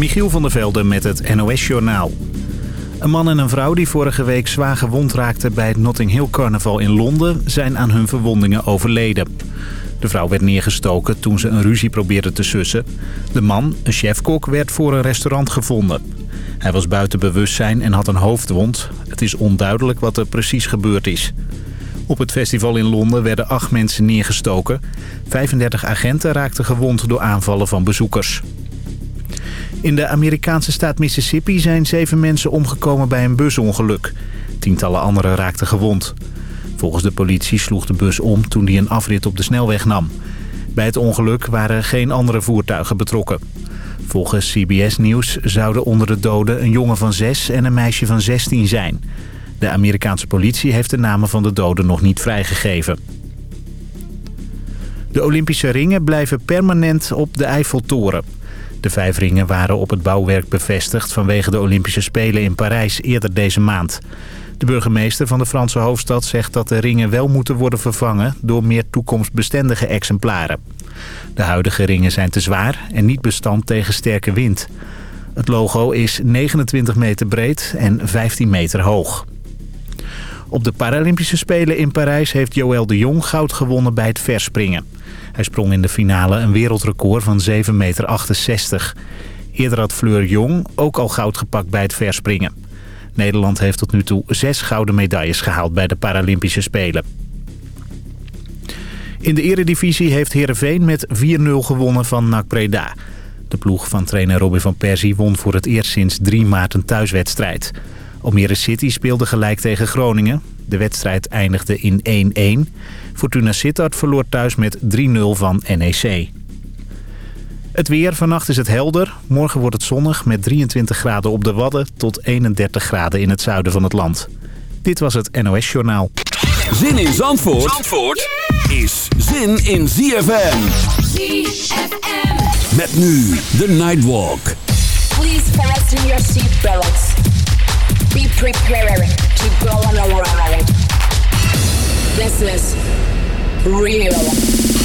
Michiel van der Velde met het NOS-journaal. Een man en een vrouw die vorige week zwaar gewond raakten bij het Notting Hill Carnaval in Londen... zijn aan hun verwondingen overleden. De vrouw werd neergestoken toen ze een ruzie probeerde te sussen. De man, een chefkok, werd voor een restaurant gevonden. Hij was buiten bewustzijn en had een hoofdwond. Het is onduidelijk wat er precies gebeurd is. Op het festival in Londen werden acht mensen neergestoken. 35 agenten raakten gewond door aanvallen van bezoekers. In de Amerikaanse staat Mississippi zijn zeven mensen omgekomen bij een busongeluk. Tientallen anderen raakten gewond. Volgens de politie sloeg de bus om toen die een afrit op de snelweg nam. Bij het ongeluk waren geen andere voertuigen betrokken. Volgens CBS Nieuws zouden onder de doden een jongen van 6 en een meisje van 16 zijn. De Amerikaanse politie heeft de namen van de doden nog niet vrijgegeven. De Olympische ringen blijven permanent op de Eiffeltoren. De vijf ringen waren op het bouwwerk bevestigd vanwege de Olympische Spelen in Parijs eerder deze maand. De burgemeester van de Franse hoofdstad zegt dat de ringen wel moeten worden vervangen door meer toekomstbestendige exemplaren. De huidige ringen zijn te zwaar en niet bestand tegen sterke wind. Het logo is 29 meter breed en 15 meter hoog. Op de Paralympische Spelen in Parijs heeft Joël de Jong goud gewonnen bij het verspringen. Hij sprong in de finale een wereldrecord van 7,68 meter. Eerder had Fleur Jong ook al goud gepakt bij het verspringen. Nederland heeft tot nu toe zes gouden medailles gehaald bij de Paralympische Spelen. In de eredivisie heeft Heerenveen met 4-0 gewonnen van NAC Breda. De ploeg van trainer Robin van Persie won voor het eerst sinds 3 maart een thuiswedstrijd. Almere City speelde gelijk tegen Groningen. De wedstrijd eindigde in 1-1. Fortuna Sittard verloor thuis met 3-0 van NEC. Het weer, vannacht is het helder. Morgen wordt het zonnig met 23 graden op de Wadden... tot 31 graden in het zuiden van het land. Dit was het NOS Journaal. Zin in Zandvoort, Zandvoort is zin in ZFM. ZFM. Met nu de Nightwalk. Please fasten your seatbelts. Be prepared to go on a ride. This is real.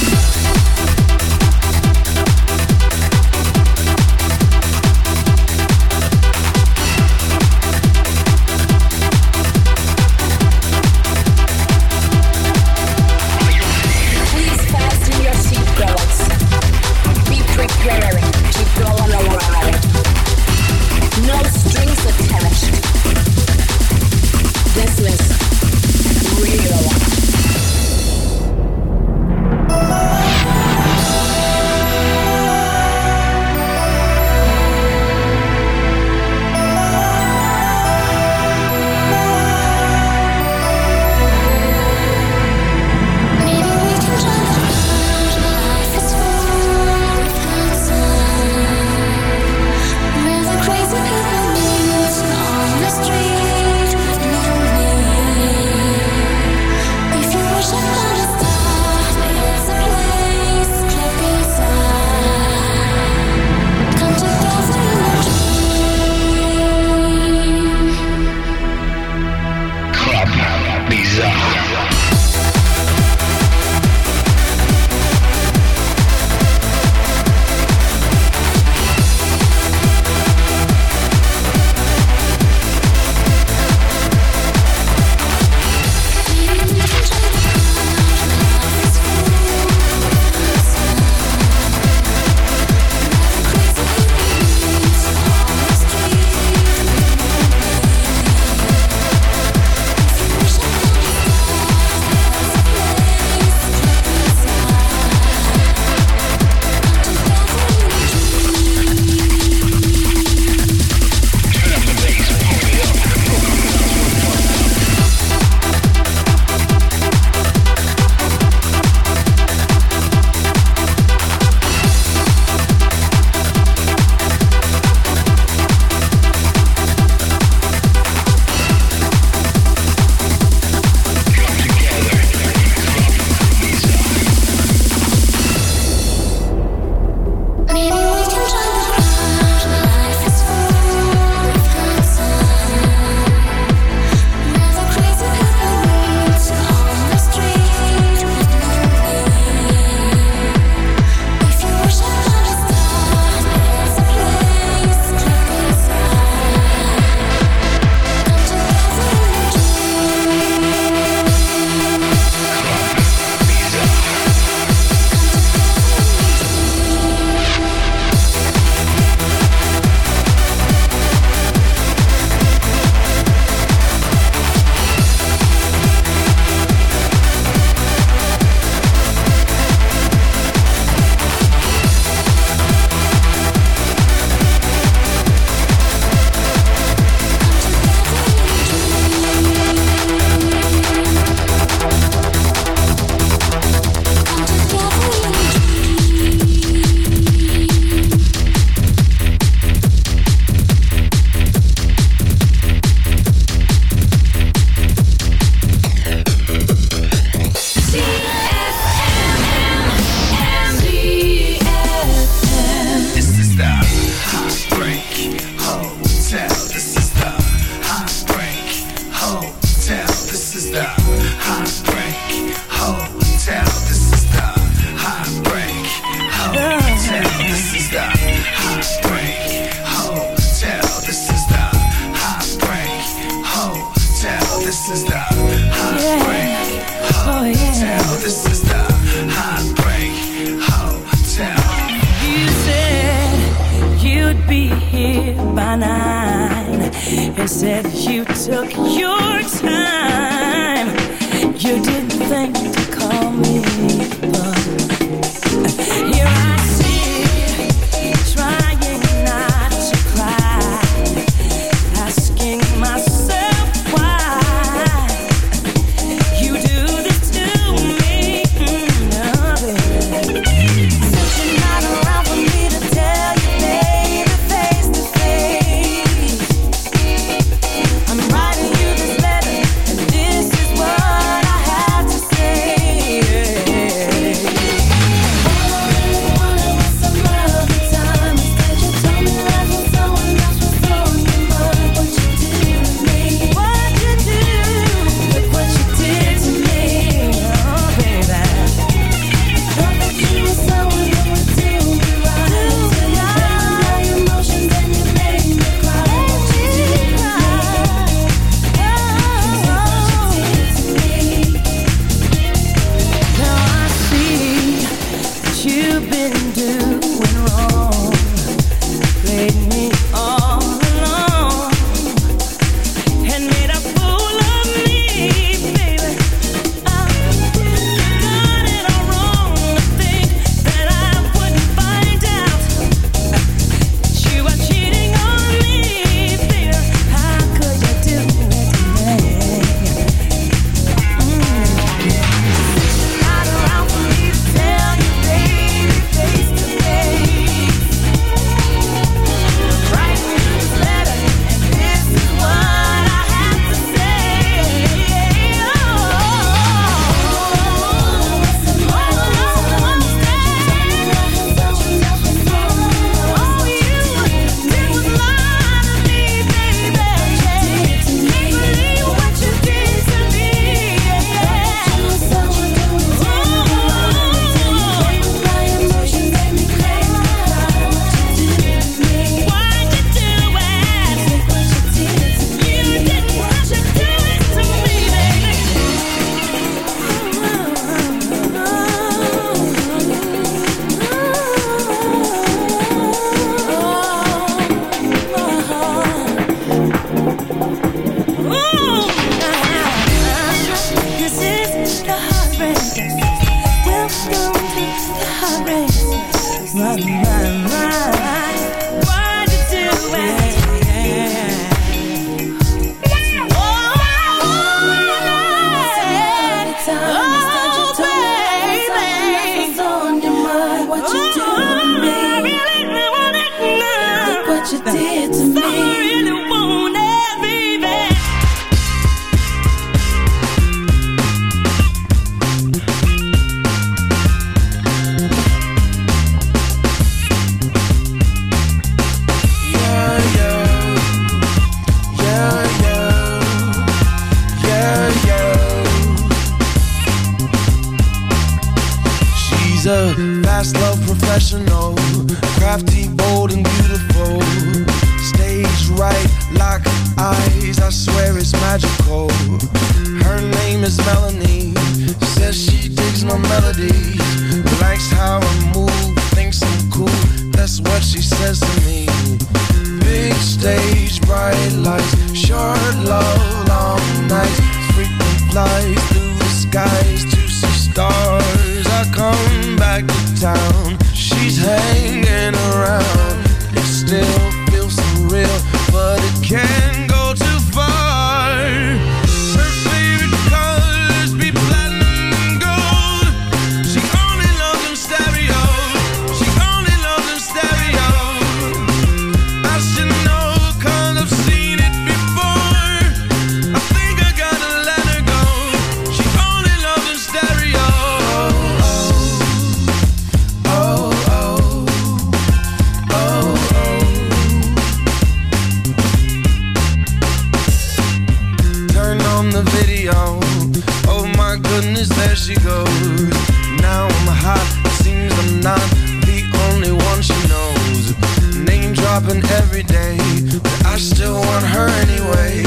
happen every day But I still want her anyway.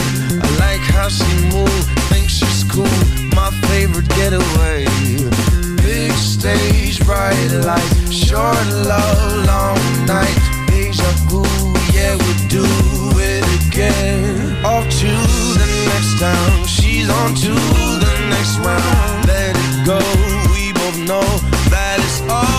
I like how she moves, think she's cool My favorite getaway. Big stage, bright light Short love, long night Deja vu, yeah we do it again. Off to the next town She's on to the next round. Let it go, we both know that it's all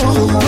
you.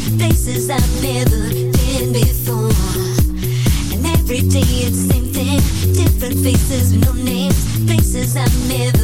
places I've never been before. And every day it's same thing, different faces with no names, places I've never.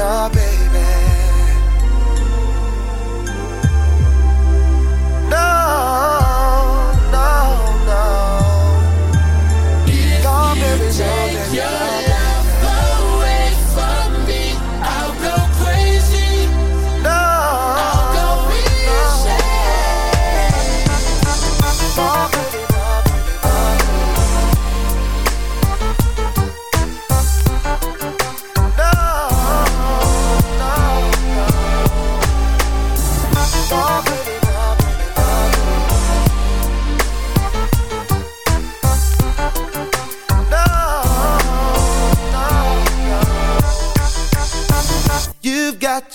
love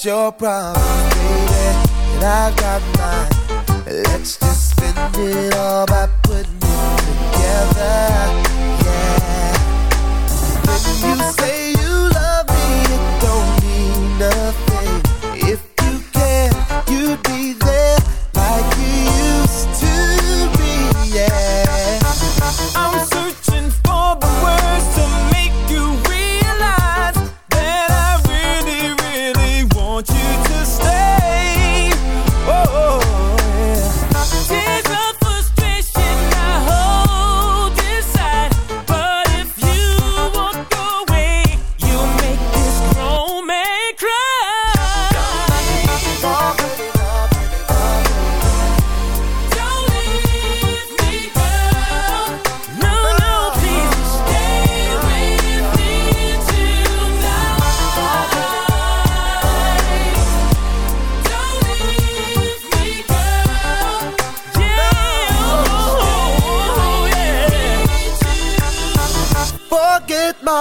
your problem, baby, and I got mine. Let's just spend it all by putting it together.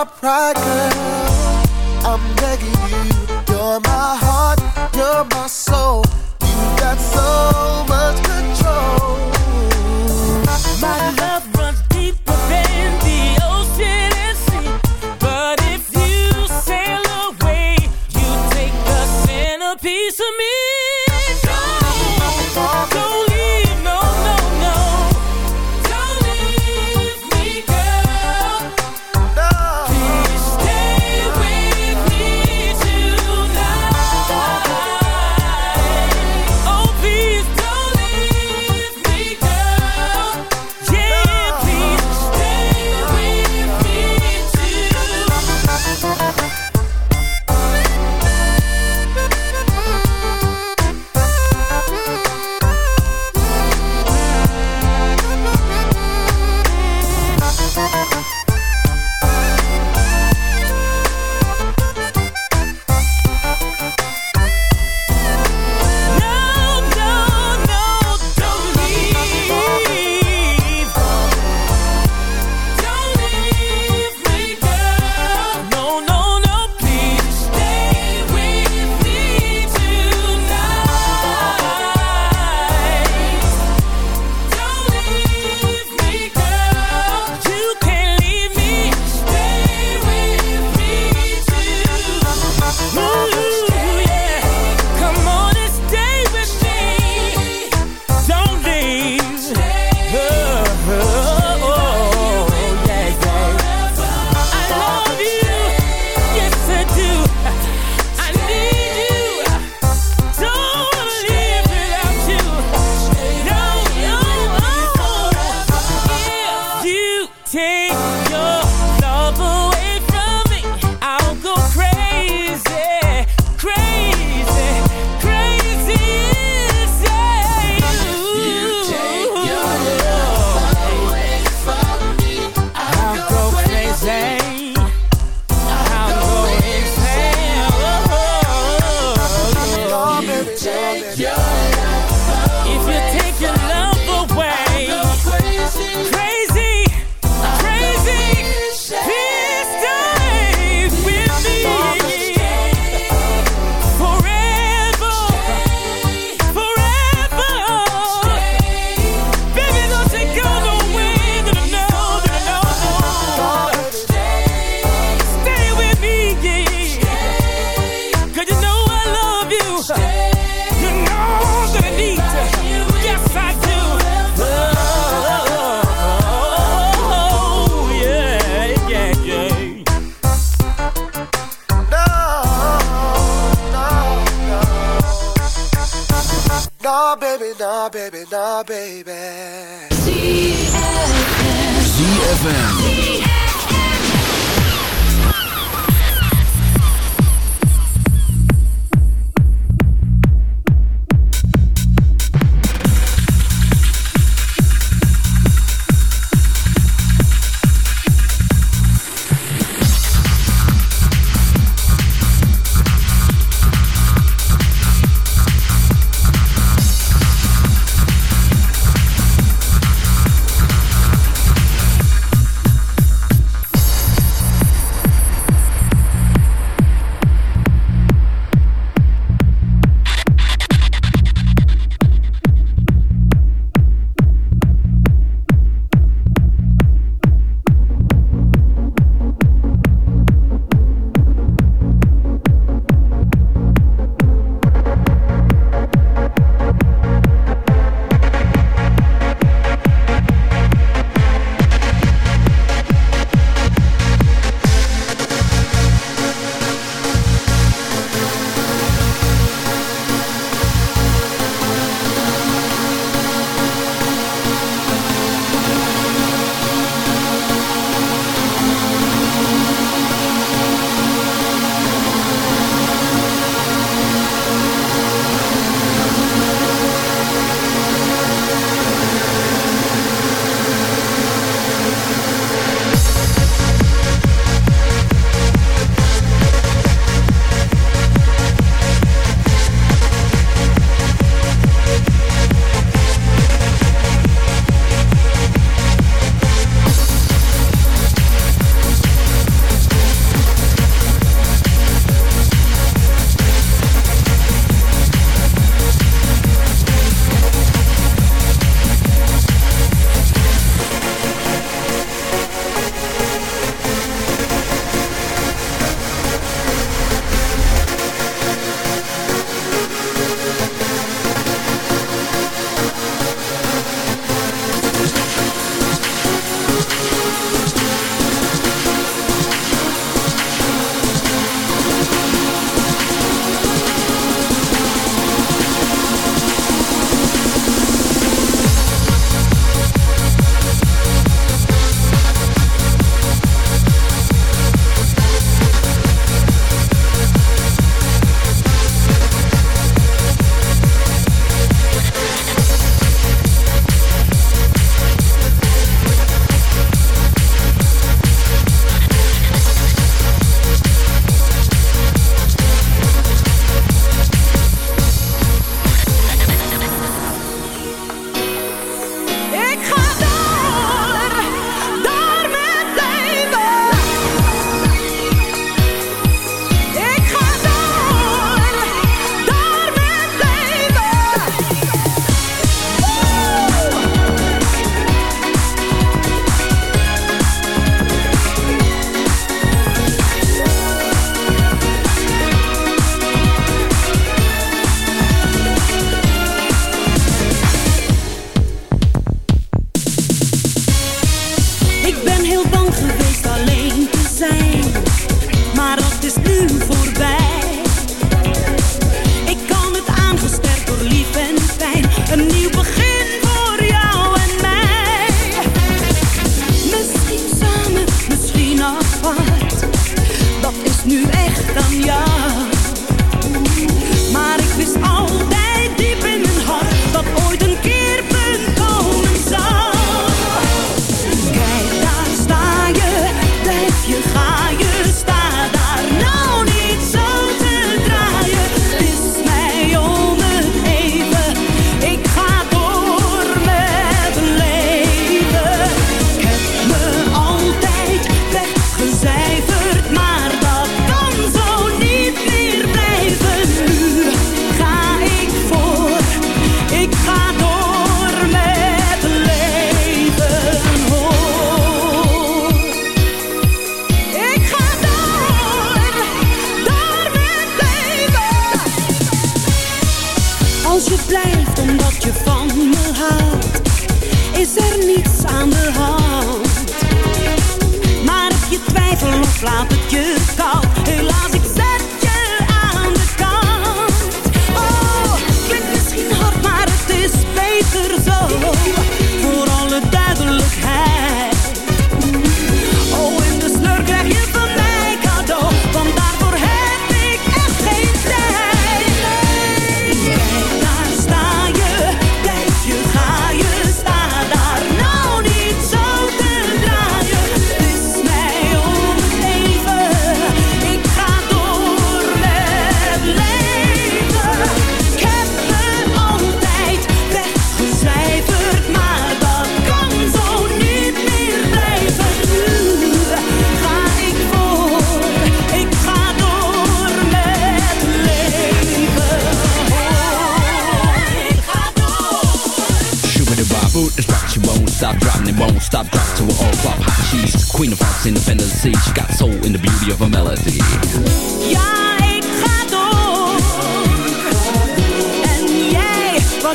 pride. Girl.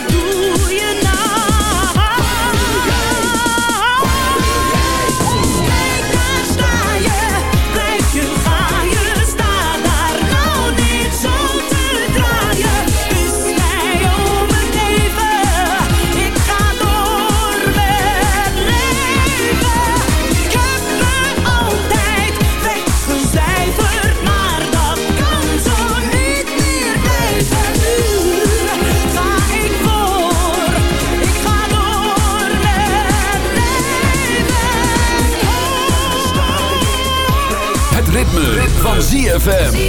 Do you? ZFM.